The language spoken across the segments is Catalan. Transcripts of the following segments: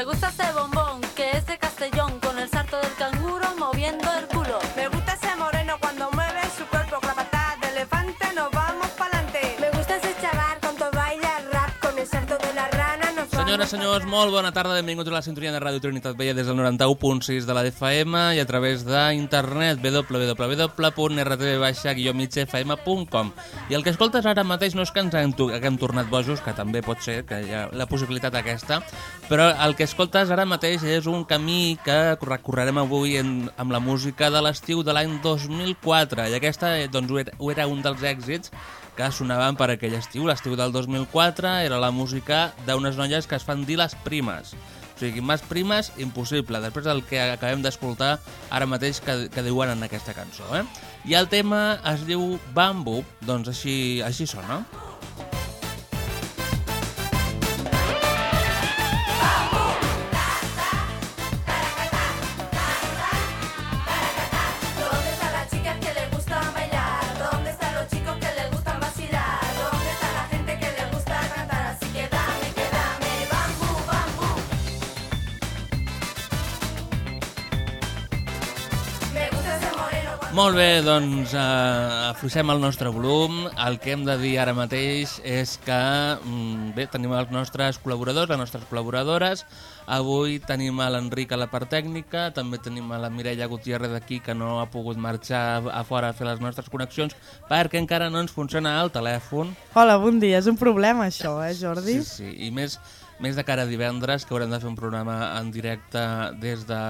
Me gusta ese bombón Senyores, senyors, molt bona tarda, benvinguts a la sintonia de Ràdio Trinitat Vella des del 91.6 de la DFM i a través d'internet www.rtv-migfm.com I el que escoltes ara mateix no és que ens hem, que hem tornat bojos, que també pot ser, que hi ha la possibilitat aquesta, però el que escoltes ara mateix és un camí que recorrerem avui en, amb la música de l'estiu de l'any 2004 i aquesta eh, doncs, ho era un dels èxits que sonaven per aquell estiu. L'estiu del 2004 era la música d'unes noies que es fan dir les primes. O sigui, més primes, impossible. Després del que acabem d'escoltar ara mateix que, que diuen en aquesta cançó. Eh? I el tema es diu Bambú, doncs així, així sona. ¿Dónde Molt bé, doncs eh, afluixem el nostre volum. El que hem de dir ara mateix és que mm, bé, tenim els nostres col·laboradors, les nostres col·laboradores. Avui tenim a l'Enric a la part tècnica, també tenim a la Mireia Gutiérrez d'aquí que no ha pogut marxar a fora a fer les nostres connexions perquè encara no ens funciona el telèfon. Hola, bon dia. És un problema, això, eh, Jordi? Sí, sí, i més, més de cara a divendres, que haurem de fer un programa en directe des de...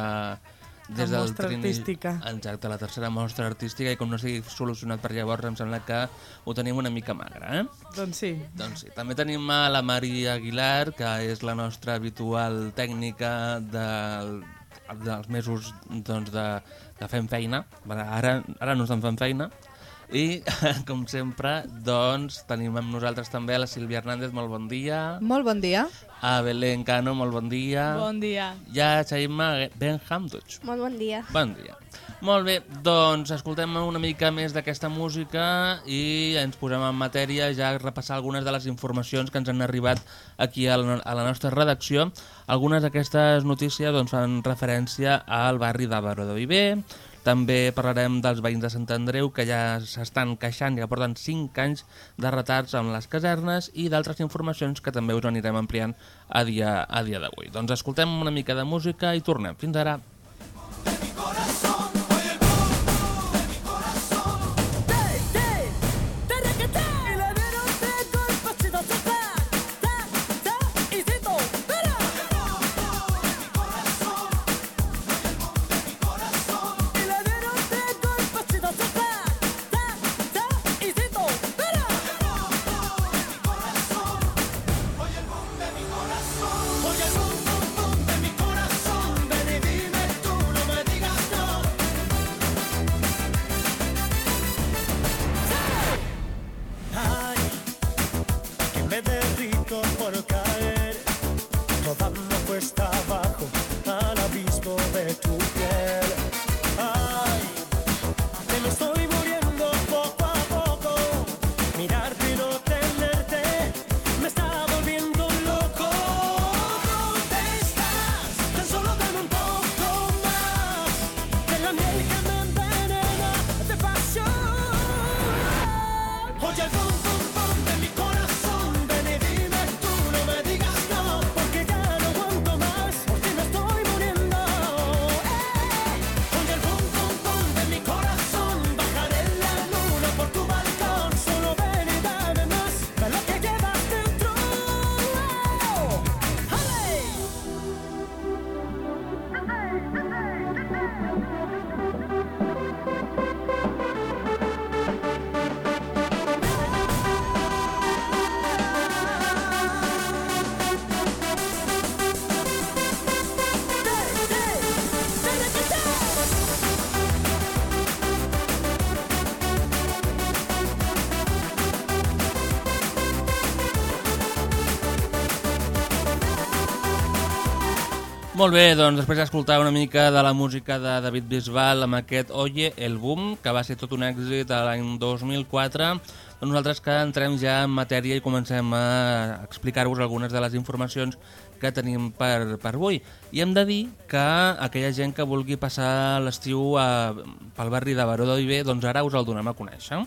Des La del mostra Trini- artística. Exacte, la tercera mostra artística, i com no sigui solucionat per llavors, em sembla que ho tenim una mica magre, eh? Doncs sí. Doncs sí. També tenim a la Maria Aguilar, que és la nostra habitual tècnica del, dels mesos doncs, de, que fem feina. Ara, ara no estem fent feina. I, com sempre, doncs, tenim amb nosaltres també a la Sílvia Hernández, molt bon dia. Molt bon dia. A Belén Cano, molt bon dia. Bon dia. I a Chaima Benham Dutch. Molt bon dia. Bon dia. Molt bé, doncs escoltem una mica més d'aquesta música i ens posem en matèria ja a repassar algunes de les informacions que ens han arribat aquí a la, a la nostra redacció. Algunes d'aquestes notícies doncs, fan referència al barri de Baró de Viver, també parlarem dels veïns de Sant Andreu que ja s'estan queixant, ja porten 5 anys de retards amb les casernes i d'altres informacions que també us anirem ampliant a dia a dia d'avui. Doncs escoltem una mica de música i tornem. Fins ara. Mi corazón, Molt bé, doncs després d'escoltar una mica de la música de David Bisbal amb aquest Oye, el boom, que va ser tot un èxit l'any 2004, doncs nosaltres que entrem ja en matèria i comencem a explicar-vos algunes de les informacions que tenim per, per avui. I hem de dir que aquella gent que vulgui passar l'estiu pel barri de Baró de Viver, doncs ara us el donem a conèixer.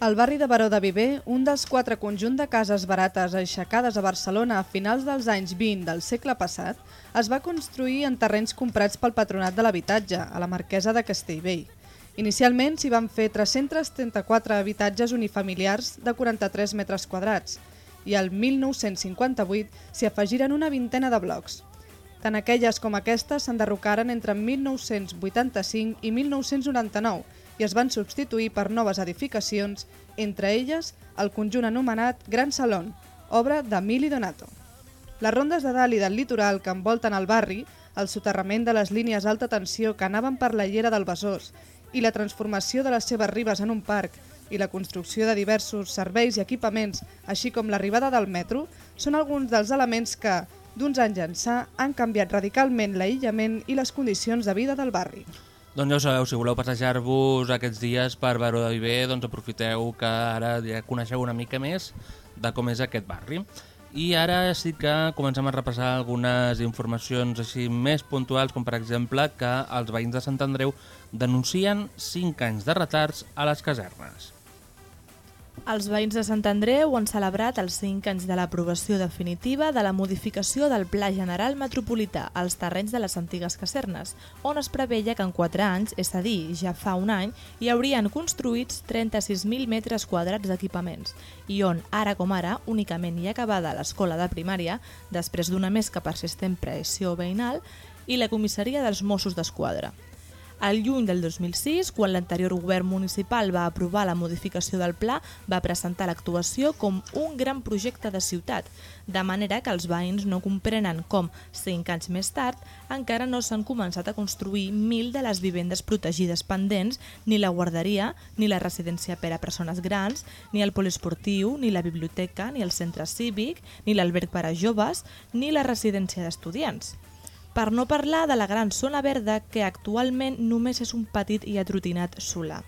El barri de Baró de Viver, un dels quatre conjunts de cases barates aixecades a Barcelona a finals dels anys 20 del segle passat, es va construir en terrenys comprats pel Patronat de l'Habitatge, a la Marquesa de Castellvell. Inicialment s'hi van fer 334 habitatges unifamiliars de 43 metres quadrats i al 1958 s'hi afegiren una vintena de blocs. Tant aquelles com aquestes s'enderrocaren entre 1985 i 1999 i es van substituir per noves edificacions, entre elles el conjunt anomenat Gran Salón, obra d'Emili Donato. Les rondes de dalt i del litoral que envolten el barri, el soterrament de les línies alta tensió que anaven per la llera del Besòs i la transformació de les seves ribes en un parc i la construcció de diversos serveis i equipaments, així com l'arribada del metro, són alguns dels elements que, d'uns anys ençà, han canviat radicalment l'aïllament i les condicions de vida del barri. Doncs ja ho sabeu, si voleu passejar-vos aquests dies per Baró de Viver, doncs aprofiteu que ara ja coneixeu una mica més de com és aquest barri. I ara sí que comencem a repassar algunes informacions així més puntuals, com per exemple que els veïns de Sant Andreu denuncien 5 anys de retards a les casernes. Els veïns de Sant Andreu han celebrat els 5 anys de l'aprovació definitiva de la modificació del Pla General Metropolità als terrenys de les antigues casernes, on es preveia que en 4 anys, és a dir, ja fa un any, hi haurien construïts 36.000 metres quadrats d'equipaments i on, ara com ara, únicament hi ha acabada l'escola de primària, després d'una més que persistent pressió veïnal, i la comissaria dels Mossos d'Esquadra. Al juny del 2006, quan l'anterior govern municipal va aprovar la modificació del pla, va presentar l'actuació com un gran projecte de ciutat, de manera que els veïns no comprenen com, cinc anys més tard, encara no s'han començat a construir mil de les vivendes protegides pendents, ni la guarderia, ni la residència per a persones grans, ni el poliesportiu, ni la biblioteca, ni el centre cívic, ni l'alberg per a joves, ni la residència d'estudiants. Per no parlar de la gran zona verda que actualment només és un petit i atrotinat solar.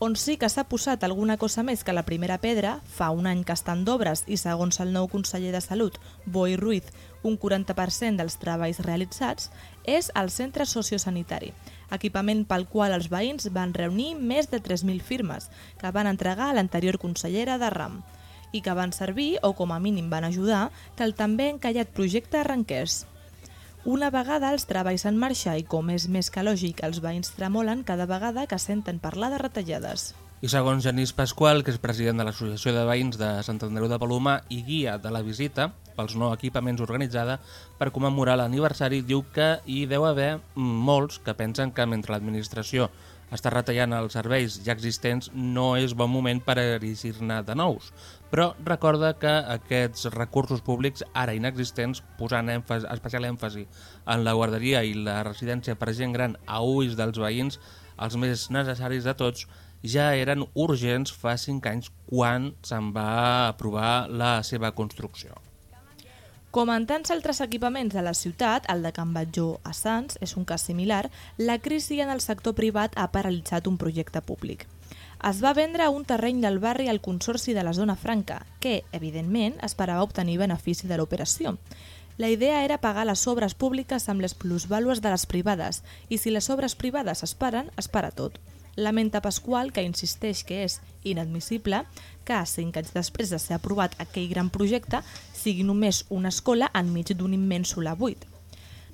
On sí que s'ha posat alguna cosa més que la primera pedra, fa un any que estan d'obres i segons el nou conseller de Salut, Boi Ruiz, un 40% dels treballs realitzats, és el centre sociosanitari, equipament pel qual els veïns van reunir més de 3.000 firmes que van entregar a l'anterior consellera de RAM i que van servir, o com a mínim van ajudar, que el també encallat projecte arrenqués. Una vegada els treballs en marxa i com és més que lògic, els veïns tremolen cada vegada que senten parlar de retallades. I segons Genís Pasqual, que és president de l'Associació de Veïns de Sant Andreu de Palomar i guia de la visita pels no equipaments organitzada per commemorar l'aniversari, diu que hi deu haver molts que pensen que mentre l'administració està retallant els serveis ja existents no és bon moment per erigir-ne de nous. Però recorda que aquests recursos públics ara inexistents, posant èmfasi, especial èmfasi en la guarderia i la residència per gent gran a ulls dels veïns, els més necessaris de tots, ja eren urgents fa 5 anys quan se'n va aprovar la seva construcció. Com en tants altres equipaments de la ciutat, el de Can Batlló a Sants és un cas similar, la crisi en el sector privat ha paralitzat un projecte públic. Es va vendre un terreny del barri al Consorci de la Zona Franca, que, evidentment, esperava obtenir benefici de l'operació. La idea era pagar les obres públiques amb les plusvàlues de les privades, i si les obres privades es paren, es para tot. Lamenta Pasqual, que insisteix que és inadmissible que, cinc anys després de ser aprovat aquell gran projecte, sigui només una escola enmig d'un immens solar buit.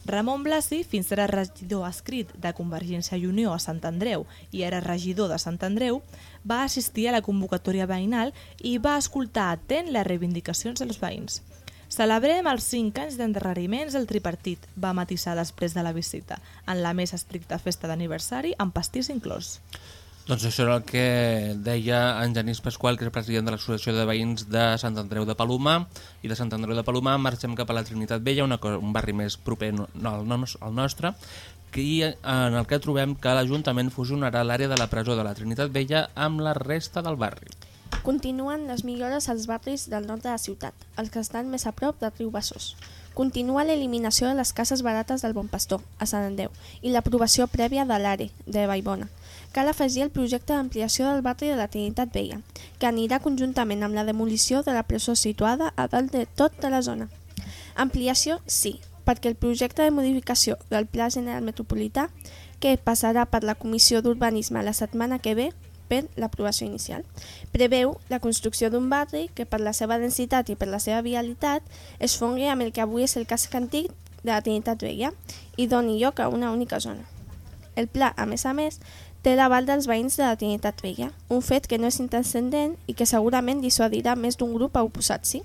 Ramon Blasi, fins ara regidor escrit de Convergència i Unió a Sant Andreu i era regidor de Sant Andreu, va assistir a la convocatòria veïnal i va escoltar atent les reivindicacions dels veïns. Celebrem els 5 anys d'endarreriments del tripartit, va matisar després de la visita, en la més estricta festa d'aniversari amb pastís inclòs. Doncs això era el que deia en Genís Pasqual, que és president de l'Associació de Veïns de Sant Andreu de Palomar. I de Sant Andreu de Palomar marxem cap a la Trinitat Vella, una, un barri més proper no, no, al, al nostre, hi- en el que trobem que l'Ajuntament fusionarà l'àrea de la presó de la Trinitat Vella amb la resta del barri. Continuen les millores als barris del nord de la ciutat, els que estan més a prop del riu Besòs. Continua l'eliminació de les cases barates del Bon Pastor, a Sant Andreu, i l'aprovació prèvia de l'ARE, de Vallbona. Cal afegir el projecte d'ampliació del barri de la Trinitat Vella, que anirà conjuntament amb la demolició de la presó situada a dalt de tota la zona. Ampliació, sí, perquè el projecte de modificació del Pla General Metropolità, que passarà per la Comissió d'Urbanisme la setmana que ve, per l'aprovació inicial. Preveu la construcció d'un barri que per la seva densitat i per la seva vialitat es fongui amb el que avui és el casc antic de la Trinitat Vella i doni lloc a una única zona. El pla, a més a més, té l'aval dels veïns de la Trinitat Vella, un fet que no és intranscendent i que segurament dissuadirà més d'un grup a oposar-s'hi.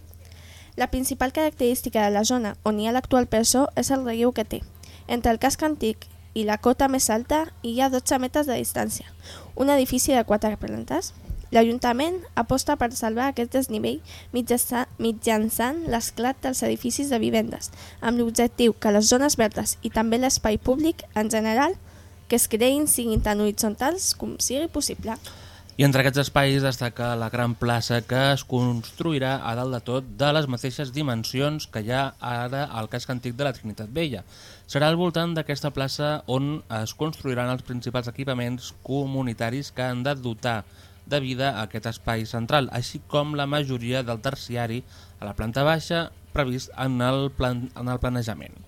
La principal característica de la zona on hi ha l'actual presó és el relleu que té. Entre el casc antic i la cota més alta hi ha 12 metres de distància, un edifici de quatre plantes. L'Ajuntament aposta per salvar aquest desnivell mitjançant l'esclat dels edificis de vivendes, amb l'objectiu que les zones verdes i també l'espai públic en general que es creïn siguin tan horitzontals com sigui possible. I entre aquests espais destaca la gran plaça que es construirà a dalt de tot de les mateixes dimensions que hi ha ara al casc antic de la Trinitat Vella. Serà al voltant d'aquesta plaça on es construiran els principals equipaments comunitaris que han de dotar de vida a aquest espai central, així com la majoria del terciari a la planta baixa previst en el, plan, en el planejament.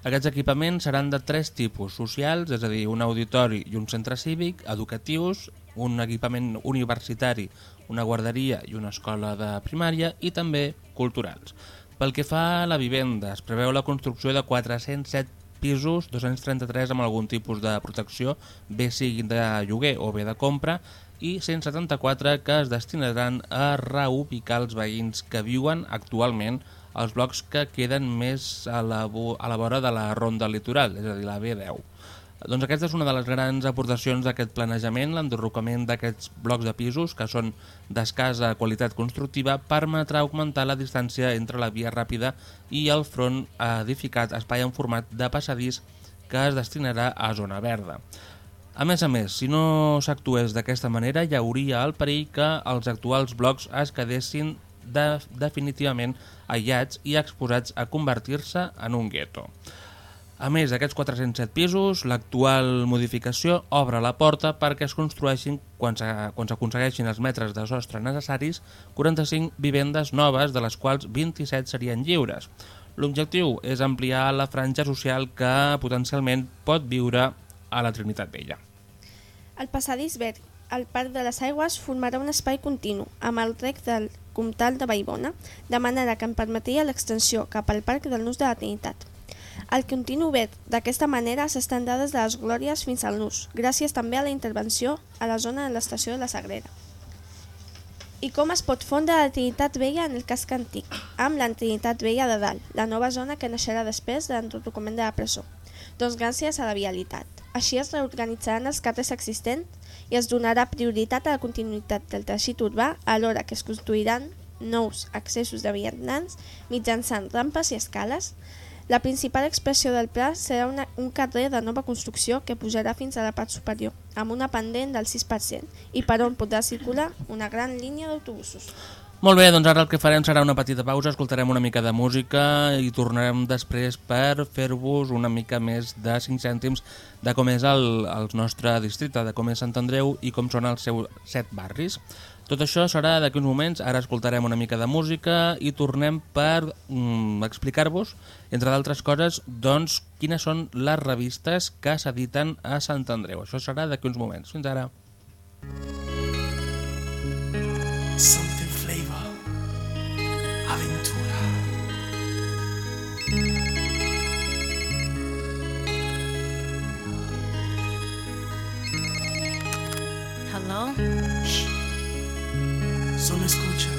Aquests equipaments seran de tres tipus, socials, és a dir, un auditori i un centre cívic, educatius, un equipament universitari, una guarderia i una escola de primària i també culturals. Pel que fa a la vivenda, es preveu la construcció de 407 pisos, 233 amb algun tipus de protecció, bé sigui de lloguer o bé de compra, i 174 que es destinaran a reubicar els veïns que viuen actualment als blocs que queden més a la, a la vora de la ronda litoral, és a dir, la B10. Doncs aquesta és una de les grans aportacions d'aquest planejament, l'enderrocament d'aquests blocs de pisos, que són d'escasa qualitat constructiva, permetrà augmentar la distància entre la via ràpida i el front edificat espai en format de passadís que es destinarà a zona verda. A més a més, si no s'actués d'aquesta manera, hi hauria el perill que els actuals blocs es quedessin de, definitivament aïllats i exposats a convertir-se en un gueto. A més d'aquests 407 pisos, l'actual modificació obre la porta perquè es construeixin, quan s'aconsegueixin els metres de sostre necessaris, 45 vivendes noves, de les quals 27 serien lliures. L'objectiu és ampliar la franja social que potencialment pot viure a la Trinitat Vella. El passadís verd al Parc de les Aigües formarà un espai continu amb el rec del Comtal de Vallbona, de manera que en permetria l'extensió cap al Parc del Nus de la Trinitat. El continu verd d'aquesta manera s'estén dades de les Glòries fins al Nus, gràcies també a la intervenció a la zona de l'estació de la Sagrera. I com es pot fondre la Trinitat Vella en el casc antic? Amb la Trinitat Vella de dalt, la nova zona que naixerà després de l'entrotocament de la presó. Doncs gràcies a la vialitat. Així es reorganitzaran els carrers existents i es donarà prioritat a la continuïtat del teixit urbà alhora que es construiran nous accessos de vianants mitjançant rampes i escales. La principal expressió del pla serà una, un carrer de nova construcció que pujarà fins a la part superior, amb una pendent del 6% i per on podrà circular una gran línia d'autobusos. Molt bé, doncs ara el que farem serà una petita pausa, escoltarem una mica de música i tornarem després per fer-vos una mica més de 5 cèntims de com és el, el nostre districte, de com és Sant Andreu i com són els seus set barris. Tot això serà d'aquí uns moments, ara escoltarem una mica de música i tornem per mm, explicar-vos, entre d'altres coses, doncs, quines són les revistes que s'editen a Sant Andreu. Això serà d'aquí uns moments. Fins ara. ¿no? Shh. Solo escucha.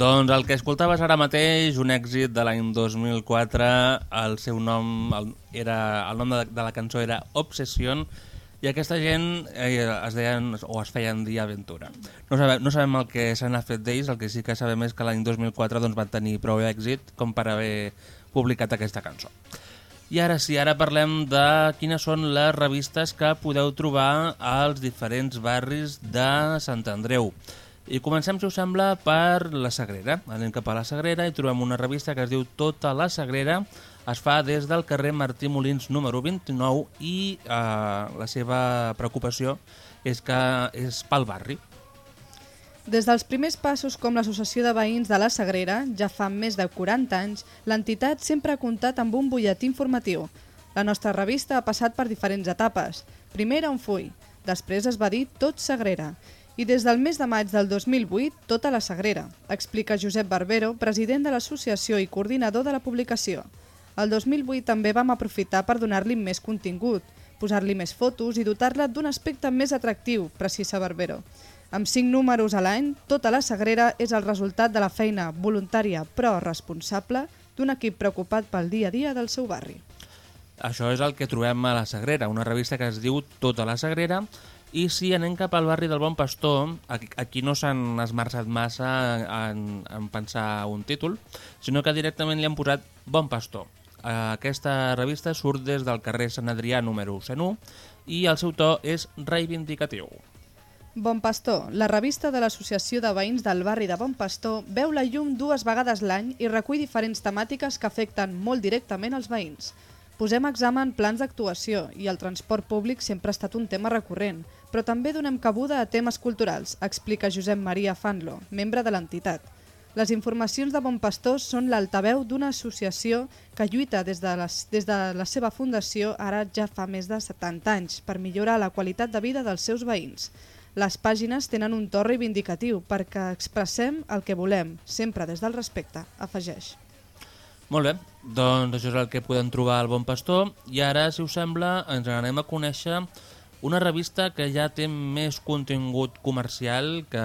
Doncs el que escoltaves ara mateix, un èxit de l'any 2004, el seu nom el, era, el nom de, de la cançó era Obsession, i aquesta gent eh, es deien o es feien dir Aventura. No sabem, no sabem el que se n'ha fet d'ells, el que sí que sabem és que l'any 2004 doncs, van tenir prou èxit com per haver publicat aquesta cançó. I ara sí, ara parlem de quines són les revistes que podeu trobar als diferents barris de Sant Andreu. I comencem, si us sembla, per la Sagrera. Anem cap a la Sagrera i trobem una revista que es diu Tota la Sagrera. Es fa des del carrer Martí Molins número 29 i eh, la seva preocupació és que és pel barri. Des dels primers passos com l'Associació de Veïns de la Sagrera, ja fa més de 40 anys, l'entitat sempre ha comptat amb un butlletí informatiu. La nostra revista ha passat per diferents etapes. Primer era un full, després es va dir Tot Sagrera, i des del mes de maig del 2008, tota la Sagrera, explica Josep Barbero, president de l'associació i coordinador de la publicació. El 2008 també vam aprofitar per donar-li més contingut, posar-li més fotos i dotar-la d'un aspecte més atractiu, precisa Barbero. Amb cinc números a l'any, tota la Sagrera és el resultat de la feina voluntària però responsable d'un equip preocupat pel dia a dia del seu barri. Això és el que trobem a la Sagrera, una revista que es diu Tota la Sagrera, i si anem cap al barri del Bon Pastor, aquí, no s'han esmerçat massa en, en pensar un títol, sinó que directament li han posat Bon Pastor. Aquesta revista surt des del carrer Sant Adrià número 101 i el seu to és reivindicatiu. Bon Pastor, la revista de l'Associació de Veïns del barri de Bon Pastor, veu la llum dues vegades l'any i recull diferents temàtiques que afecten molt directament els veïns. Posem examen plans d'actuació i el transport públic sempre ha estat un tema recurrent, però també donem cabuda a temes culturals, explica Josep Maria Fanlo, membre de l'entitat. Les informacions de Bon Pastor són l'altaveu d'una associació que lluita des de, les, des de la seva fundació ara ja fa més de 70 anys per millorar la qualitat de vida dels seus veïns. Les pàgines tenen un to reivindicatiu perquè expressem el que volem, sempre des del respecte, afegeix. Molt bé, doncs això és el que podem trobar al Bon Pastor i ara, si us sembla, ens anem a conèixer una revista que ja té més contingut comercial que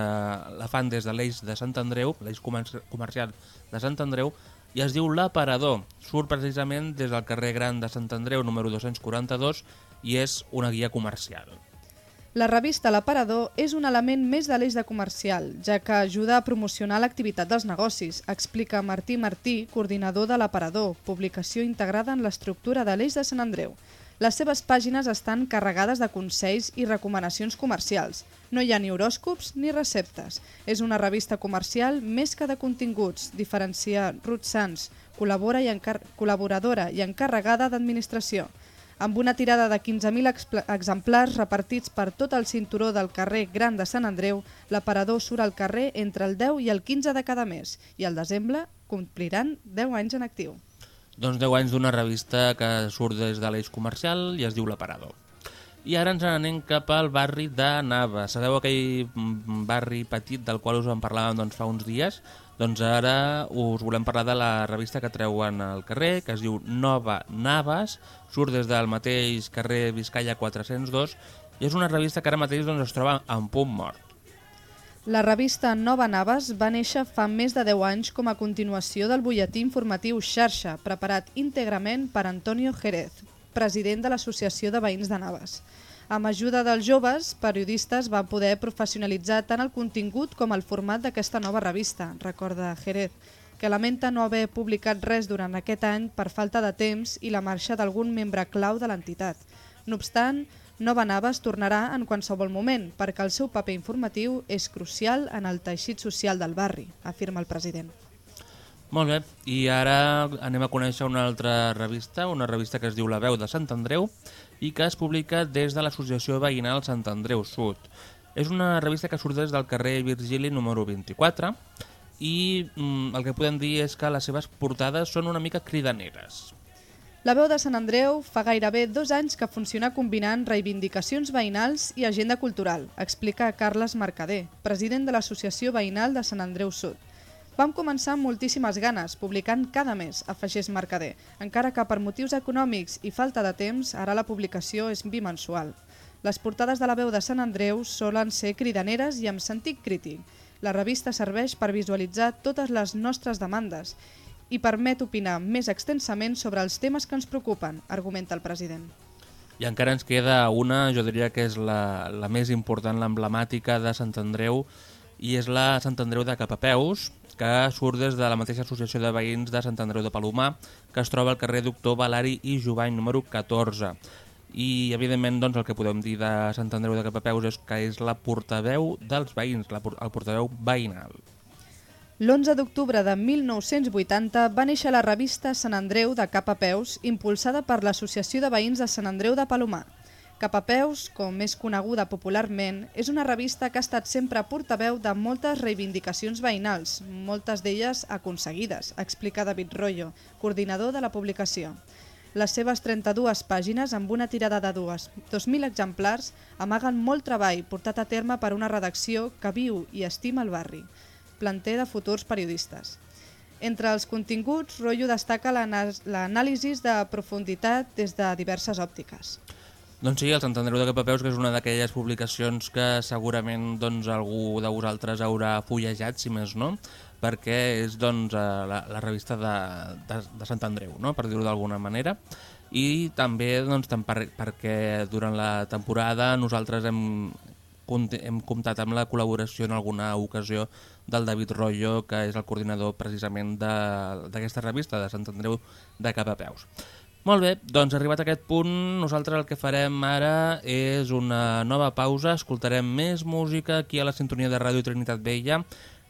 la fan des de l'eix de Sant Andreu, l'eix comercial de Sant Andreu, i es diu L'Aparador. Surt precisament des del carrer Gran de Sant Andreu, número 242, i és una guia comercial. La revista L'Aparador és un element més de l'eix de comercial, ja que ajuda a promocionar l'activitat dels negocis, explica Martí Martí, coordinador de L'Aparador, publicació integrada en l'estructura de l'eix de Sant Andreu. Les seves pàgines estan carregades de consells i recomanacions comercials. No hi ha ni horòscops ni receptes. És una revista comercial més que de continguts, diferencia Ruth Sanz, col·labora i col·laboradora i encarregada d'administració. Amb una tirada de 15.000 exemplars repartits per tot el cinturó del carrer Gran de Sant Andreu, l'aparador surt al carrer entre el 10 i el 15 de cada mes i al desembre compliran 10 anys en actiu. Doncs 10 anys d'una revista que surt des de l'eix comercial i es diu L'Aparador. I ara ens anem cap al barri de Nava. Sabeu aquell barri petit del qual us en parlàvem doncs, fa uns dies? Doncs ara us volem parlar de la revista que treuen al carrer, que es diu Nova Naves, surt des del mateix carrer Vizcaya 402, i és una revista que ara mateix doncs, es troba en punt mort. La revista Nova Naves va néixer fa més de 10 anys com a continuació del butlletí informatiu Xarxa, preparat íntegrament per Antonio Jerez, president de l'Associació de Veïns de Naves. Amb ajuda dels joves, periodistes van poder professionalitzar tant el contingut com el format d'aquesta nova revista, recorda Jerez, que lamenta no haver publicat res durant aquest any per falta de temps i la marxa d'algun membre clau de l'entitat. No obstant, Nova Naves tornarà en qualsevol moment perquè el seu paper informatiu és crucial en el teixit social del barri, afirma el president. Molt bé, i ara anem a conèixer una altra revista, una revista que es diu La Veu de Sant Andreu i que es publica des de l'Associació Veïnal Sant Andreu Sud. És una revista que surt des del carrer Virgili número 24 i mm, el que podem dir és que les seves portades són una mica cridaneres. La veu de Sant Andreu fa gairebé dos anys que funciona combinant reivindicacions veïnals i agenda cultural, explica Carles Mercader, president de l'Associació Veïnal de Sant Andreu Sud. Vam començar amb moltíssimes ganes, publicant cada mes, afegeix Mercader, encara que per motius econòmics i falta de temps, ara la publicació és bimensual. Les portades de la veu de Sant Andreu solen ser cridaneres i amb sentit crític. La revista serveix per visualitzar totes les nostres demandes i permet opinar més extensament sobre els temes que ens preocupen, argumenta el president. I encara ens queda una, jo diria que és la, la més important, l'emblemàtica de Sant Andreu, i és la Sant Andreu de Capapeus, que surt des de la mateixa associació de veïns de Sant Andreu de Palomar, que es troba al carrer Doctor Valari i Jovany número 14. I, evidentment, doncs, el que podem dir de Sant Andreu de Capapeus és que és la portaveu dels veïns, la, el portaveu veïnal. L'11 d'octubre de 1980 va néixer la revista Sant Andreu de Cap a Peus, impulsada per l'Associació de Veïns de Sant Andreu de Palomar. Cap a Peus, com és coneguda popularment, és una revista que ha estat sempre portaveu de moltes reivindicacions veïnals, moltes d'elles aconseguides, explica David Rollo, coordinador de la publicació. Les seves 32 pàgines, amb una tirada de dues, 2.000 exemplars, amaguen molt treball portat a terme per una redacció que viu i estima el barri, planter de futurs periodistes. Entre els continguts, Rollo destaca l'anàlisi de profunditat des de diverses òptiques. Doncs sí, el Sant Andreu de Capapeus, que és una d'aquelles publicacions que segurament doncs, algú de vosaltres haurà fullejat, si més no, perquè és doncs, eh, la, la revista de, de, de Sant Andreu, no? per dir-ho d'alguna manera. I també doncs, per, perquè durant la temporada nosaltres hem, hem comptat amb la col·laboració en alguna ocasió del David Rollo, que és el coordinador precisament d'aquesta revista, de Sant Andreu de Capapeus. Molt bé, doncs arribat a aquest punt, nosaltres el que farem ara és una nova pausa, escoltarem més música aquí a la sintonia de Ràdio Trinitat Vella.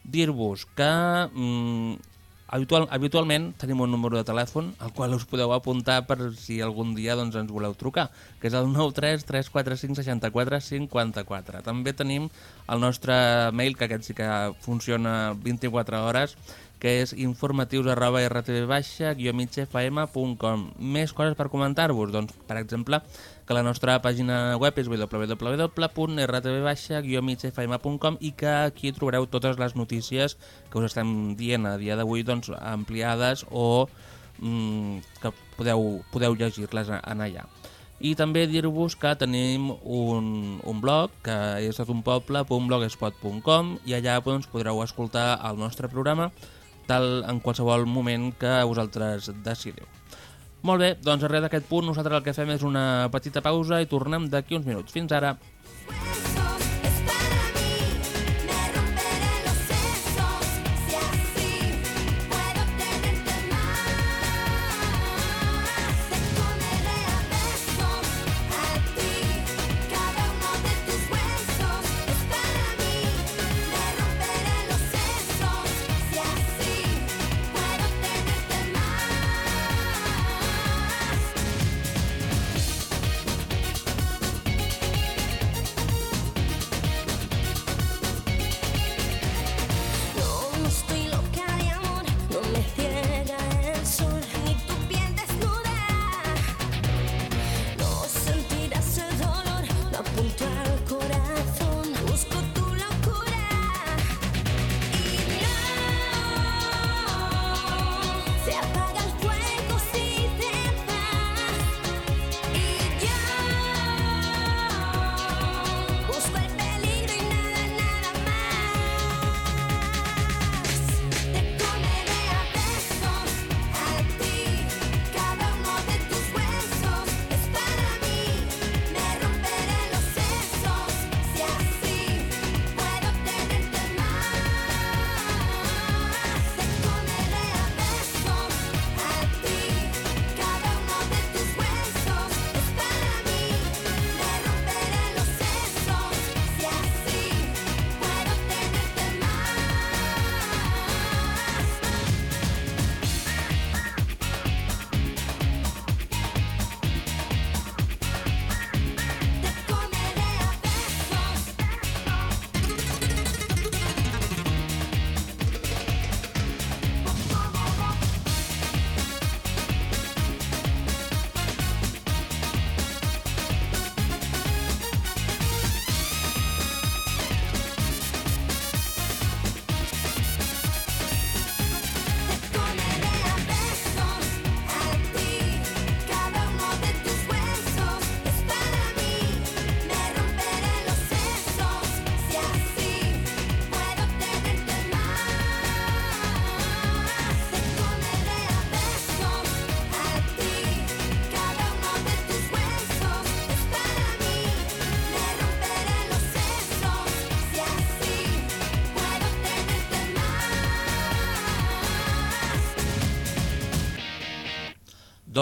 Dir-vos que mm, habitual, habitualment tenim un número de telèfon al qual us podeu apuntar per si algun dia doncs, ens voleu trucar, que és el 93 345 64 54. També tenim el nostre mail, que aquest sí que funciona 24 hores, que és informatius arroba rtv baixa migfm.com. Més coses per comentar-vos? Doncs, per exemple, que la nostra pàgina web és www.rtv-migfm.com i que aquí trobareu totes les notícies que us estem dient a dia d'avui doncs, ampliades o mm, que podeu, podeu llegir-les en allà. I també dir-vos que tenim un, un blog que és totunpoble.blogspot.com i allà doncs, podreu escoltar el nostre programa tal en qualsevol moment que vosaltres decideu. Molt bé, doncs arrel d'aquest punt nosaltres el que fem és una petita pausa i tornem d'aquí uns minuts. Fins ara.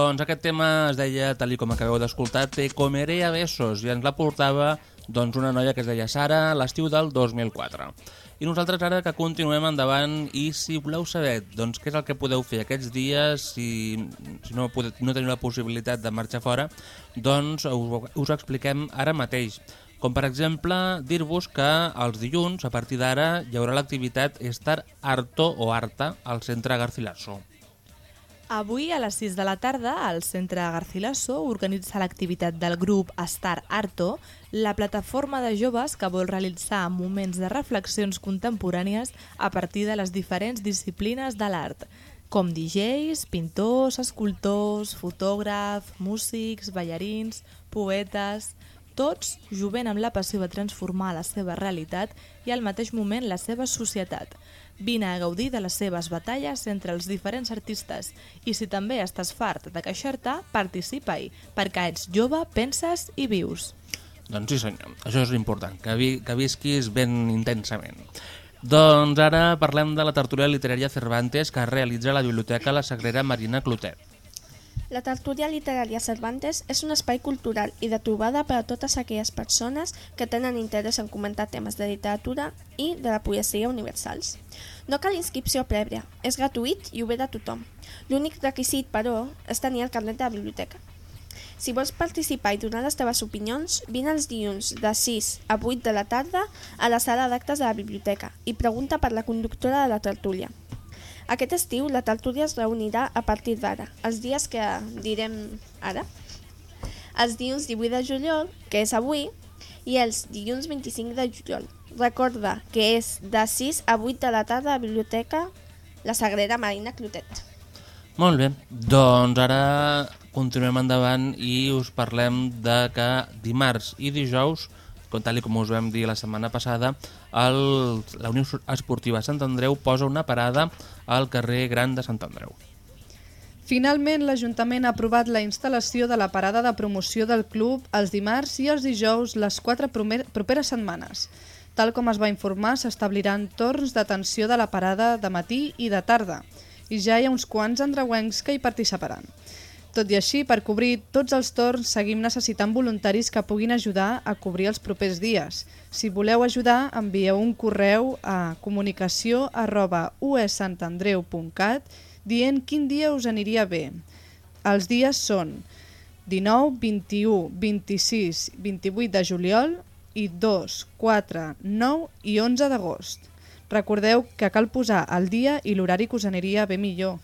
Doncs aquest tema es deia, tal com acabeu d'escoltar, Te comeré a besos, i ens la portava doncs, una noia que es deia Sara l'estiu del 2004. I nosaltres ara que continuem endavant i si voleu saber doncs, què és el que podeu fer aquests dies, si, si no, podeu, no teniu la possibilitat de marxar fora, doncs us, us expliquem ara mateix. Com per exemple, dir-vos que els dilluns, a partir d'ara, hi haurà l'activitat Estar Harto o Arta al centre Garcilaso. Avui a les 6 de la tarda, el Centre Garcilaso organitza l'activitat del grup Estar Arto, la plataforma de joves que vol realitzar moments de reflexions contemporànies a partir de les diferents disciplines de l'art, com DJs, pintors, escultors, fotògrafs, músics, ballarins, poetes... Tots juguen amb la passió de transformar la seva realitat i al mateix moment la seva societat. Vine a gaudir de les seves batalles entre els diferents artistes i si també estàs fart de queixar-te, participa-hi, perquè ets jove, penses i vius. Doncs sí senyor, això és important, que, vi, que visquis ben intensament. Doncs ara parlem de la tertúlia literària Cervantes que realitza la Biblioteca La Sagrera Marina Clotet. La tertúlia literària Cervantes és un espai cultural i de trobada per a totes aquelles persones que tenen interès en comentar temes de literatura i de la poesia universals. No cal inscripció prèvia, és gratuït i obert a tothom. L'únic requisit, però, és tenir el carnet de la biblioteca. Si vols participar i donar les teves opinions, vine els dilluns de 6 a 8 de la tarda a la sala d'actes de la biblioteca i pregunta per la conductora de la tertúlia. Aquest estiu la tertúlia es reunirà a partir d'ara, els dies que direm ara. Els dilluns 18 de juliol, que és avui, i els dilluns 25 de juliol. Recorda que és de 6 a 8 de la tarda a la biblioteca La Sagrera Marina Clotet. Molt bé, doncs ara continuem endavant i us parlem de que dimarts i dijous, com tal com us vam dir la setmana passada, el, la Unió Esportiva Sant Andreu posa una parada al carrer Gran de Sant Andreu. Finalment, l'Ajuntament ha aprovat la instal·lació de la parada de promoció del club els dimarts i els dijous les quatre properes setmanes. Tal com es va informar, s'establiran torns d'atenció de la parada de matí i de tarda, i ja hi ha uns quants andreuencs que hi participaran. Tot i així, per cobrir tots els torns, seguim necessitant voluntaris que puguin ajudar a cobrir els propers dies. Si voleu ajudar, envieu un correu a comunicació arroba usantandreu.cat dient quin dia us aniria bé. Els dies són 19, 21, 26, 28 de juliol i 2, 4, 9 i 11 d'agost. Recordeu que cal posar el dia i l'horari que us aniria bé millor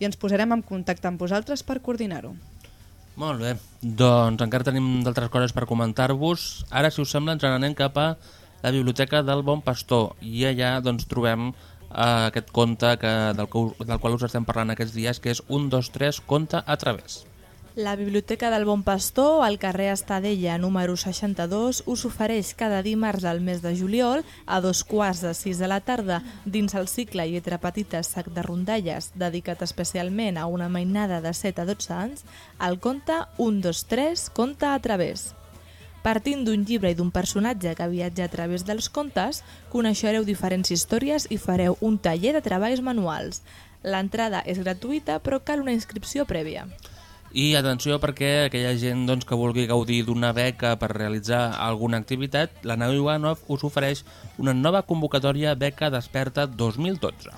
i ens posarem en contacte amb vosaltres per coordinar-ho. Molt bé, doncs encara tenim d'altres coses per comentar-vos. Ara, si us sembla, ens n'anem cap a la Biblioteca del Bon Pastor i allà doncs, trobem eh, aquest conte que, del, del qual us estem parlant aquests dies, que és un, dos, tres, conte a través. La Biblioteca del Bon Pastor, al carrer Estadella, número 62, us ofereix cada dimarts al mes de juliol, a dos quarts de sis de la tarda, dins el cicle Lletra Petita Sac de Rondalles, dedicat especialment a una mainada de 7 a 12 anys, el conte 1, 2, 3, conte a través. Partint d'un llibre i d'un personatge que viatja a través dels contes, coneixereu diferents històries i fareu un taller de treballs manuals. L'entrada és gratuïta, però cal una inscripció prèvia. I atenció perquè aquella gent doncs, que vulgui gaudir d'una beca per realitzar alguna activitat, la nau Ivanov us ofereix una nova convocatòria Beca Desperta 2012.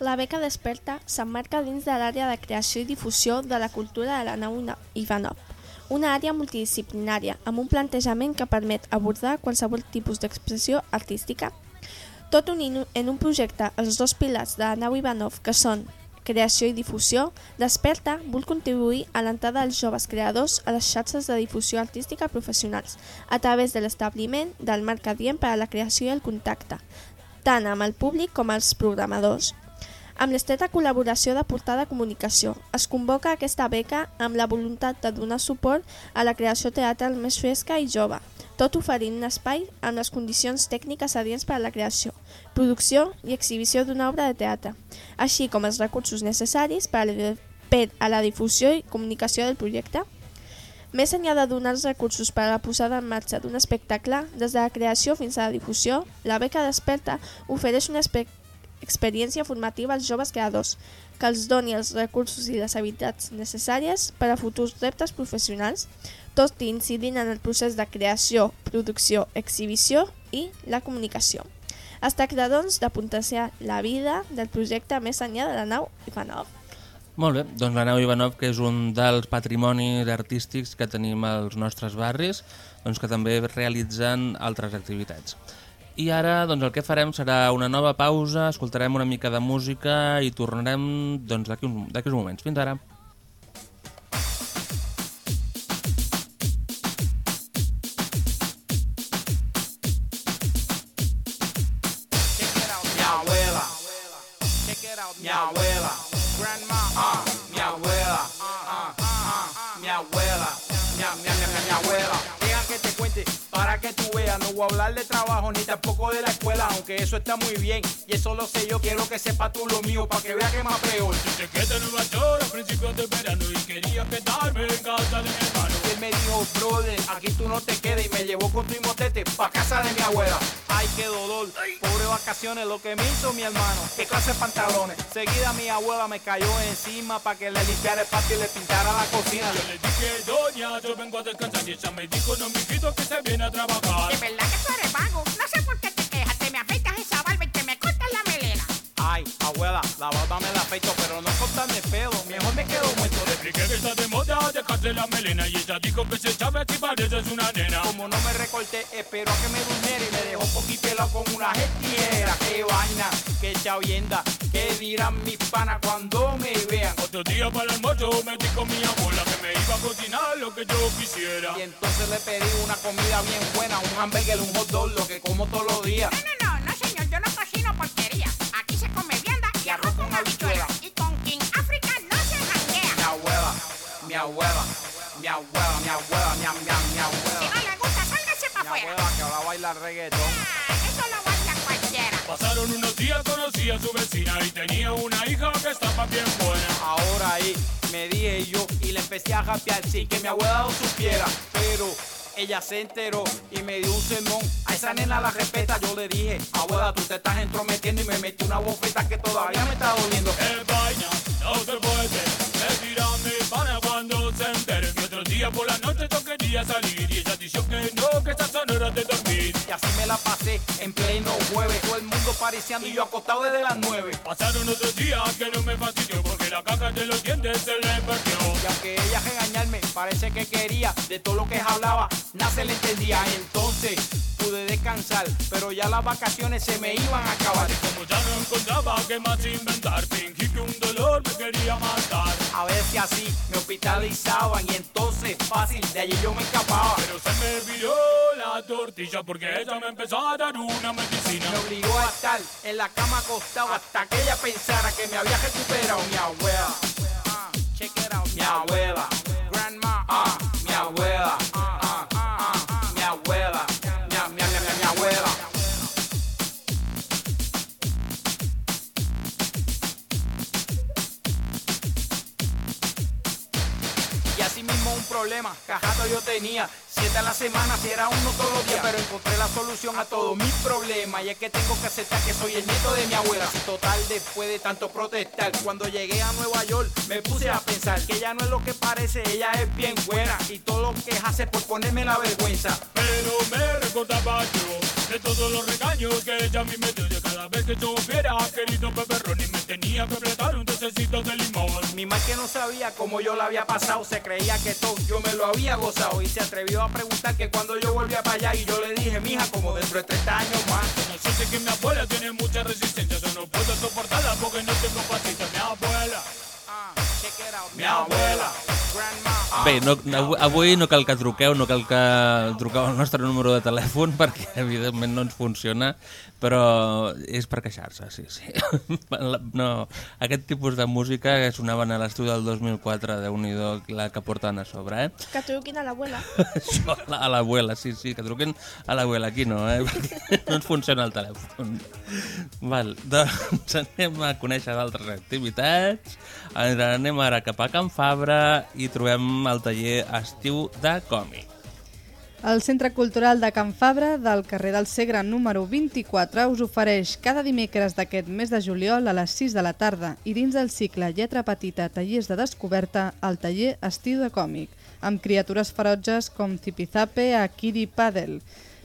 La beca Desperta s'emmarca dins de l'àrea de creació i difusió de la cultura de la nau Na- Ivanov, una àrea multidisciplinària amb un plantejament que permet abordar qualsevol tipus d'expressió artística. Tot unint en un projecte els dos pilars de la nau Ivanov, que són creació i difusió, Desperta vol contribuir a l'entrada dels joves creadors a les xarxes de difusió artística professionals a través de l'establiment del marc adient per a la creació i el contacte, tant amb el públic com els programadors. Amb l'estreta col·laboració de Portada Comunicació, es convoca aquesta beca amb la voluntat de donar suport a la creació teatral més fresca i jove, tot oferint un espai amb les condicions tècniques adients per a la creació, producció i exhibició d'una obra de teatre, així com els recursos necessaris per a la, per a la difusió i comunicació del projecte. Més enllà de donar els recursos per a la posada en marxa d'un espectacle, des de la creació fins a la difusió, la beca Desperta ofereix un espectacle experiència formativa als joves creadors, que els doni els recursos i les habilitats necessàries per a futurs reptes professionals, tot incidint en el procés de creació, producció, exhibició i la comunicació. Es tracta, doncs, de potenciar la vida del projecte més enllà de la nau Ivanov. Molt bé, doncs la nau Ivanov, que és un dels patrimonis artístics que tenim als nostres barris, doncs que també realitzen altres activitats. I ara doncs, el que farem serà una nova pausa, escoltarem una mica de música i tornarem doncs, d'aquí uns, uns moments. Fins ara. Mi abuela. Grandma, ah, mi abuela. Ah, ah, ah, mi abuela. Mi, mi, mi, mi, mi abuela. Deja que te cuente para que tú veas. No voy a hablar de trabajo ni tampoco de la escuela, aunque eso está muy bien. Y eso lo sé yo, quiero que sepa tú lo mío, para que veas que más peor. Llegué de Nueva York a principios de verano y quería quedarme en casa de mi hermano. Él me dijo, brother, aquí tú no te quedes. Y me llevó con tu motete pa' casa de mi abuela. Ay, qué dolor. Pobre vacaciones, lo que me hizo mi hermano. Qué clase de pantalones. Seguida mi abuela me cayó encima pa' que le limpiara el patio y le pintara la cocina. Yo le dije, doña, yo vengo a descansar y ella me dijo, no, mijito, que se viene a trabajar. De verdad que tú eres vago. No sé por qué te quejas. Te me afeitas esa barba y te me cortas la melena. Ay, abuela, la barba me la afeito, pero no cortarme el pelo. Mejor me quedo muerto. Expliqué que está de moda dejarse la melena y ella dijo que se echaba y pareces una nena. Como no me recorté, espero a que me durmiera y me dejó un poquito pelado con una gestiera. Qué vaina, qué chavienda. ¿Qué dirán mis panas cuando me vean? Otro día para el almuerzo me dijo mi abuela que me iba a cocinar lo que yo quisiera. Y entonces le pedí una comida bien buena, un hamburger, un hot dog, lo que como todos los días. No, no, no, no, señor. Yo no cocino porquería. Mi abuela, mi abuela, mi abuela, mi, mi, mi Si abuela. no le gusta, sálgase para Mi afuera. abuela que ahora baila reggaetón. Ah, eso lo baila cualquiera. Pasaron unos días, conocí a su vecina y tenía una hija que estaba bien buena. Ahora ahí me dije yo y le empecé a rapear sin que mi abuela lo supiera. Pero ella se enteró y me dio un sermón. A esa nena la respeta. Yo le dije, abuela, tú te estás entrometiendo y me metí una bofeta que todavía me está doliendo. ¡Qué vaina! No se puede. Me dirá mi cuando se entere. Y otro día por la noche yo quería salir y ella dijo que no, que estas son horas de dormir. Y así me la pasé en pleno jueves. Todo el mundo pariciando y yo acostado desde las nueve. Pasaron otros días que no me fastidió porque la caja de los dientes se le perdió. Y aunque ella regañarme, parece que quería de todo lo que hablaba, nada se le entendía. Entonces pude descansar, pero ya las vacaciones se me iban a acabar. Como ya no encontraba qué más inventar, fingí que un dolor me quería matar. A ver si así me hospitalizaban y entonces fácil, de allí yo me escapaba. Pero se me viró la tortilla porque ella me empezó a dar una medicina. Me obligó a estar en la cama acostado hasta que ella pensara que me había recuperado mi abuela. Ah, check it out, mi abuela. Grandma, ah, mi abuela. Mismo un problema, cajado yo tenía. Siete a la semana, si era uno todos los días. Pero encontré la solución a todos mis problemas. Y es que tengo que aceptar que soy el nieto de mi abuela. Si total, después de tanto protestar, cuando llegué a Nueva York, me puse a pensar que ella no es lo que parece, ella es bien buena. Y todo lo que hace por ponerme la vergüenza. Pero me recordaba yo de todos los regaños que ella a mí me dio. Cada vez que yo hubiera querido beberrón y me tenía que limón. Mi mal que no sabía cómo yo la había pasado, se creía que todo yo me lo había gozado. Y se atrevió a preguntar que cuando yo volvía para allá. Y yo le dije, mija, como dentro de 30 años más. No sé si que mi abuela tiene mucha resistencia, yo no puedo soportarla porque no tengo paciencia. Mi abuela, Ah, mi abuela. Bé, no, avui- no cal que truqueu, no cal que truqueu al nostre número de telèfon perquè evidentment no ens funciona, però és per queixar-se, sí, sí. No, aquest tipus de música que sonaven a l'estudi del 2004, de nhi la que porten a sobre, eh? Que truquin a l'abuela. Això, a la- a l'abuela, sí, sí, que truquen a l'abuela, aquí no, eh? Perquè no ens funciona el telèfon. Val, doncs anem a conèixer d'altres activitats. Anem ara cap a Can Fabra i trobem el taller estiu de còmic. El Centre Cultural de Can Fabra, del carrer del Segre número 24, us ofereix cada dimecres d'aquest mes de juliol a les 6 de la tarda i dins del cicle Lletra Petita Tallers de Descoberta el taller Estiu de Còmic, amb criatures ferotges com Tipizape a Kiri Paddle.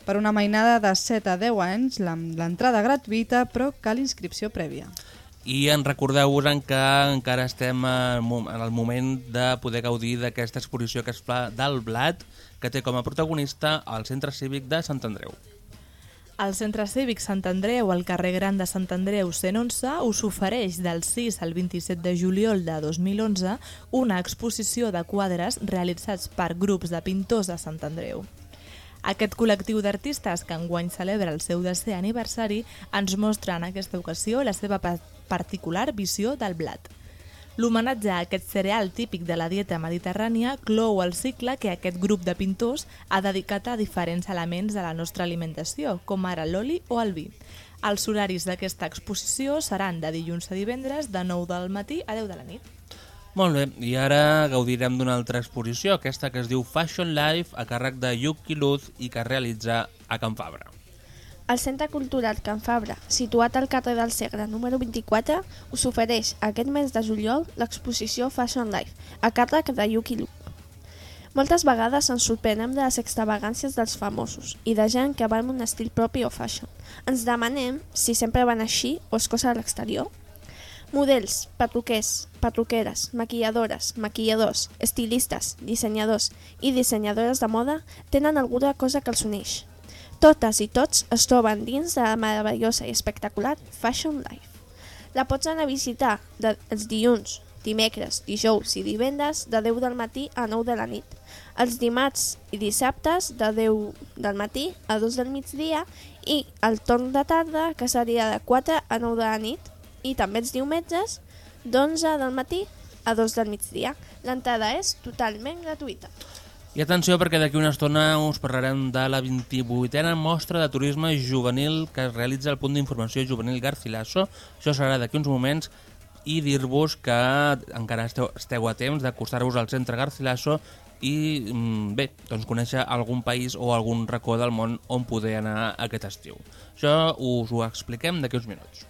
Per una mainada de 7 a 10 anys, l'en- l'entrada gratuïta, però cal inscripció prèvia. I en recordeu-vos en que encara estem en el moment de poder gaudir d'aquesta exposició que es fa del Blat, que té com a protagonista el Centre Cívic de Sant Andreu. El Centre Cívic Sant Andreu, al carrer Gran de Sant Andreu 111, us ofereix del 6 al 27 de juliol de 2011 una exposició de quadres realitzats per grups de pintors de Sant Andreu. Aquest col·lectiu d'artistes que enguany celebra el seu desè aniversari ens mostra en aquesta ocasió la seva pa- particular visió del blat. L'homenatge a aquest cereal típic de la dieta mediterrània clou el cicle que aquest grup de pintors ha dedicat a diferents elements de la nostra alimentació, com ara l'oli o el vi. Els horaris d'aquesta exposició seran de dilluns a divendres de 9 del matí a 10 de la nit. Molt bé, i ara gaudirem d'una altra exposició, aquesta que es diu Fashion Life, a càrrec de Lluc Quiluz i que es realitza a Can Fabra. El Centre Cultural Can Fabra, situat al carrer del Segre número 24, us ofereix aquest mes de juliol l'exposició Fashion Life, a càrrec de Yuki Luke. Moltes vegades ens sorprenem de les extravagàncies dels famosos i de gent que va amb un estil propi o fashion. Ens demanem si sempre van així o és cosa de l'exterior. Models, perruquers, perruqueres, maquilladores, maquilladors, estilistes, dissenyadors i dissenyadores de moda tenen alguna cosa que els uneix. Totes i tots es troben dins de la meravellosa i espectacular Fashion Life. La pots anar a visitar de, els dilluns, dimecres, dijous i divendres de 10 del matí a 9 de la nit. Els dimarts i dissabtes de 10 del matí a 2 del migdia i el torn de tarda que seria de 4 a 9 de la nit i també els diumetges d'11 del matí a 2 del migdia. L'entrada és totalment gratuïta. I atenció perquè d'aquí una estona us parlarem de la 28a mostra de turisme juvenil que es realitza al punt d'informació juvenil Garcilaso. Això serà d'aquí uns moments i dir-vos que encara esteu, esteu a temps d'acostar-vos al centre Garcilaso i mm, bé, doncs conèixer algun país o algun racó del món on poder anar aquest estiu. Això us ho expliquem d'aquí uns minuts.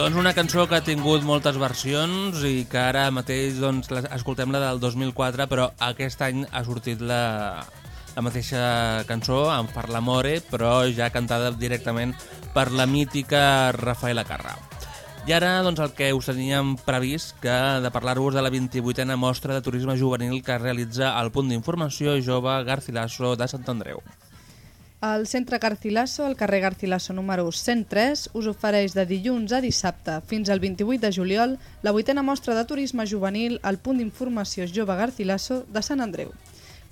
Doncs una cançó que ha tingut moltes versions i que ara mateix doncs, escoltem la del 2004, però aquest any ha sortit la, la mateixa cançó, amb Per l'Amore, però ja cantada directament per la mítica Rafaela Carrà. I ara doncs, el que us teníem previst que de parlar-vos de la 28a mostra de turisme juvenil que realitza al punt d'informació jove Garcilaso de Sant Andreu. El Centre Garcilaso, al carrer Garcilaso número 103, us ofereix de dilluns a dissabte fins al 28 de juliol la vuitena mostra de turisme juvenil al punt d'informació jove Garcilaso de Sant Andreu.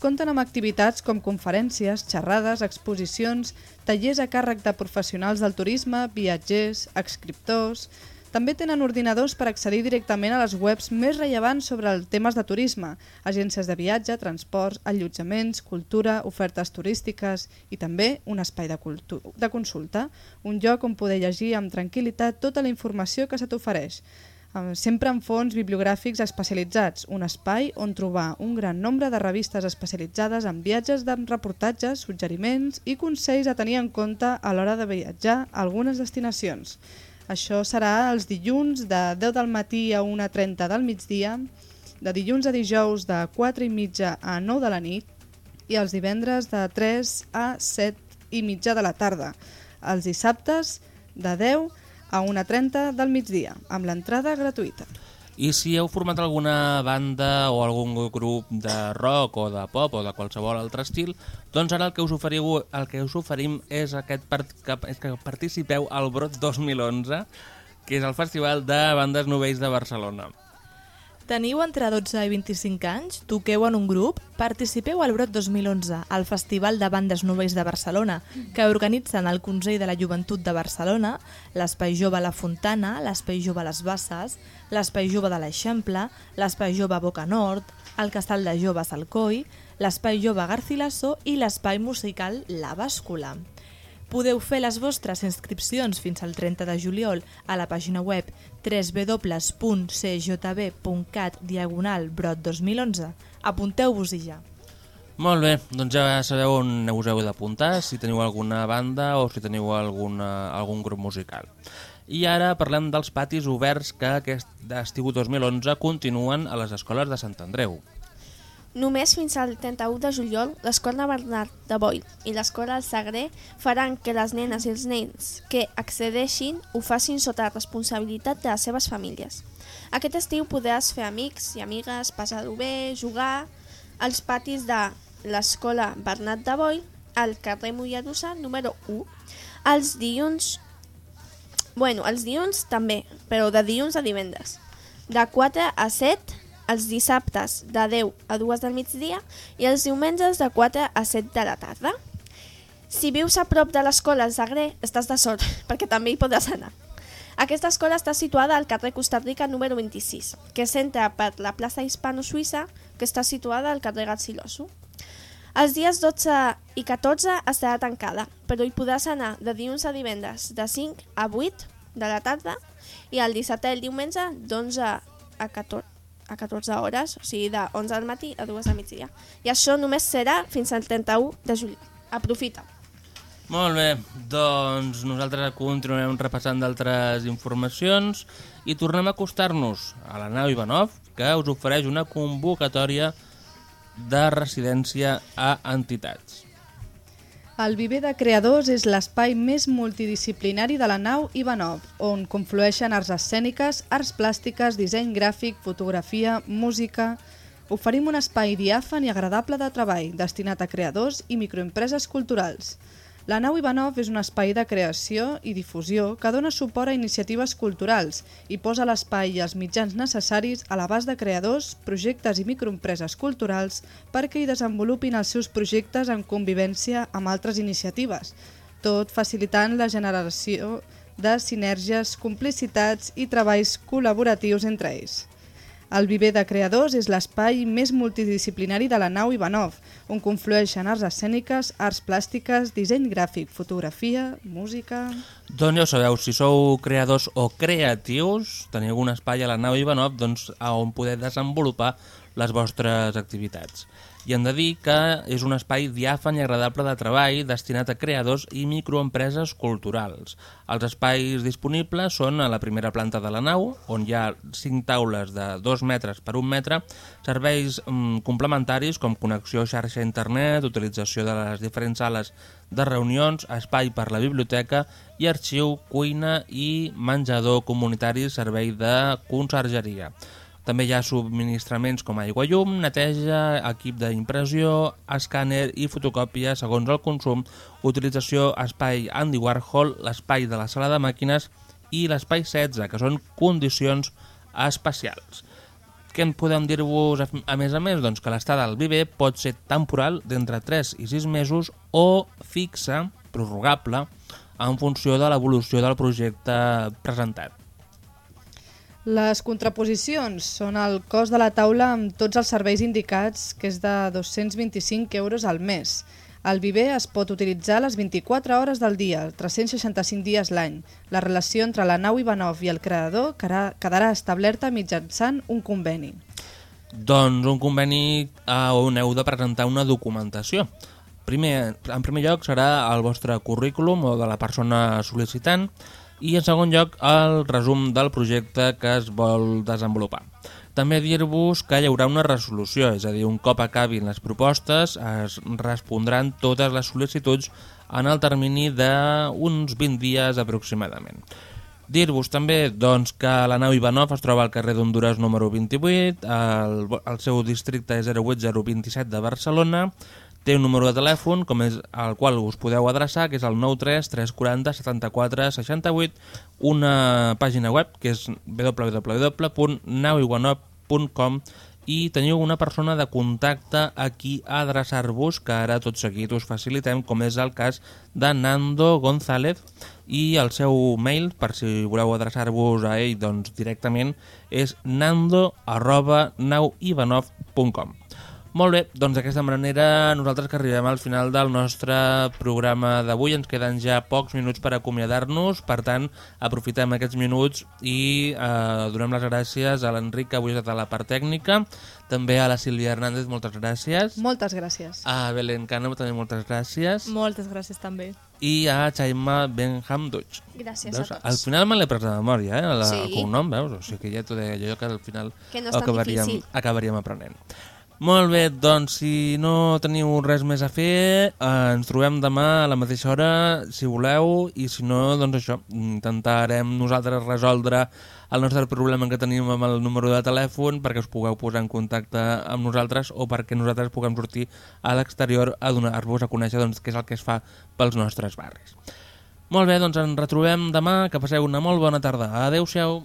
Compten amb activitats com conferències, xerrades, exposicions, tallers a càrrec de professionals del turisme, viatgers, escriptors... També tenen ordinadors per accedir directament a les webs més rellevants sobre els temes de turisme, agències de viatge, transports, allotjaments, cultura, ofertes turístiques i també un espai de, de consulta, un lloc on poder llegir amb tranquil·litat tota la informació que se t'ofereix. Eh, Sempre amb fons bibliogràfics especialitzats, un espai on trobar un gran nombre de revistes especialitzades en viatges de reportatges, suggeriments i consells a tenir en compte a l'hora de viatjar a algunes destinacions. Això serà els dilluns de 10 del matí a 1.30 del migdia, de dilluns a dijous de 4 i mitja a 9 de la nit i els divendres de 3 a 7 i mitja de la tarda. Els dissabtes de 10 a 1.30 del migdia, amb l'entrada gratuïta. I si heu format alguna banda o algun grup de rock o de pop o de qualsevol altre estil, doncs ara el que us, oferiu, el que us oferim és, aquest part, que, és que participeu al Brot 2011, que és el Festival de Bandes Novells de Barcelona. Teniu entre 12 i 25 anys? Toqueu en un grup? Participeu al Brot 2011, al Festival de Bandes Novells de Barcelona, que organitzen el Consell de la Joventut de Barcelona, l'Espai Jove La Fontana, l'Espai Jove Les Basses, l'Espai Jove de l'Eixample, l'Espai Jove Boca Nord, el Castal de Joves Alcoi, l'Espai Jove Garcilaso i l'Espai Musical La Bàscula. Podeu fer les vostres inscripcions fins al 30 de juliol a la pàgina web www.cjb.cat diagonal brot 2011. Apunteu-vos-hi ja. Molt bé, doncs ja sabeu on us heu d'apuntar, si teniu alguna banda o si teniu alguna, algun grup musical. I ara parlem dels patis oberts que aquest estiu 2011 continuen a les escoles de Sant Andreu. Només fins al 31 de juliol, l'Escola Bernat de Boi i l'Escola El Sagrer faran que les nenes i els nens que accedeixin ho facin sota la responsabilitat de les seves famílies. Aquest estiu podràs fer amics i amigues, passar-ho bé, jugar als patis de l'Escola Bernat de Boi al carrer Mollerussa número 1 els dilluns Bueno, els dilluns també, però de dilluns a divendres. De 4 a 7, els dissabtes de 10 a 2 del migdia i els diumenges de 4 a 7 de la tarda. Si vius a prop de l'escola El Sagrer, estàs de sort, perquè també hi podràs anar. Aquesta escola està situada al carrer Costa Rica número 26, que s'entra per la plaça Hispano-Suïssa, que està situada al carrer Garciloso. Els dies 12 i 14 estarà tancada, però hi podràs anar de dilluns a divendres de 5 a 8 de la tarda i el dissabte i el diumenge d'11 a 14, a 14 hores, o sigui de 11 del matí a 2 del migdia. I això només serà fins al 31 de juliol. Aprofita. Molt bé, doncs nosaltres continuem repassant d'altres informacions i tornem a acostar-nos a la nau Ivanov, que us ofereix una convocatòria de residència a entitats. El Viver de Creadors és l'espai més multidisciplinari de la nau Ivanov, on conflueixen arts escèniques, arts plàstiques, disseny gràfic, fotografia, música... Oferim un espai diàfan i agradable de treball destinat a creadors i microempreses culturals. La nau Ivanov és un espai de creació i difusió que dona suport a iniciatives culturals i posa l'espai i els mitjans necessaris a l'abast de creadors, projectes i microempreses culturals perquè hi desenvolupin els seus projectes en convivència amb altres iniciatives, tot facilitant la generació de sinergies, complicitats i treballs col·laboratius entre ells. El Viver de Creadors és l'espai més multidisciplinari de la nau Ivanov, on conflueixen arts escèniques, arts plàstiques, disseny gràfic, fotografia, música... Doncs ja ho sabeu, si sou creadors o creatius, teniu un espai a la nau Ivanov doncs, on poder desenvolupar les vostres activitats. I hem de dir que és un espai diàfan i agradable de treball destinat a creadors i microempreses culturals. Els espais disponibles són a la primera planta de la nau, on hi ha cinc taules de 2 metres per 1 metre, serveis mm, complementaris com connexió a xarxa a internet, utilització de les diferents sales de reunions, espai per la biblioteca i arxiu, cuina i menjador comunitari, servei de consergeria. També hi ha subministraments com aigua llum, neteja, equip d'impressió, escàner i fotocòpia segons el consum, utilització espai Andy Warhol, l'espai de la sala de màquines i l'espai 16, que són condicions especials. Què en podem dir-vos a a més a més? Doncs que l'estada al Viver pot ser temporal d'entre 3 i 6 mesos o fixa, prorrogable, en funció de l'evolució del projecte presentat. Les contraposicions són el cost de la taula amb tots els serveis indicats, que és de 225 euros al mes. El viver es pot utilitzar les 24 hores del dia, 365 dies l'any. La relació entre la nau Ivanov i el creador quedarà, establerta mitjançant un conveni. Doncs un conveni eh, on heu de presentar una documentació. Primer, en primer lloc serà el vostre currículum o de la persona sol·licitant i en segon lloc el resum del projecte que es vol desenvolupar. També dir-vos que hi haurà una resolució, és a dir, un cop acabin les propostes es respondran totes les sol·licituds en el termini d'uns 20 dies aproximadament. Dir-vos també doncs, que la nau Ivanov es troba al carrer d'Honduras número 28, el, el seu districte és 08027 de Barcelona, té un número de telèfon com és al qual us podeu adreçar, que és el 93 340 74 68, una pàgina web que és www.nauiwanov.com i teniu una persona de contacte a qui adreçar-vos, que ara tot seguit us facilitem, com és el cas de Nando González, i el seu mail, per si voleu adreçar-vos a ell doncs, directament, és nando arroba nauivanov.com. Molt bé, doncs d'aquesta manera nosaltres que arribem al final del nostre programa d'avui, ens queden ja pocs minuts per acomiadar-nos, per tant aprofitem aquests minuts i eh, donem les gràcies a l'Enric que avui ha estat a la part tècnica, també a la Sílvia Hernández, moltes gràcies, Moltes gràcies. a Belén Cano també moltes gràcies Moltes gràcies també. i a Chaima Benham Dutch. Gràcies Veus? a tots. Al final me l'he pres de memòria, eh, el, Sí. el cognom, veus? O sigui que ja t'ho deia jo que al final Que no és acabaríem, acabaríem aprenent. Molt bé, doncs si no teniu res més a fer, eh, ens trobem demà a la mateixa hora, si voleu, i si no, doncs això, intentarem nosaltres resoldre el nostre problema que tenim amb el número de telèfon perquè us pugueu posar en contacte amb nosaltres o perquè nosaltres puguem sortir a l'exterior a donar-vos a conèixer doncs, què és el que es fa pels nostres barris. Molt bé, doncs ens retrobem demà, que passeu una molt bona tarda. Adéu-siau.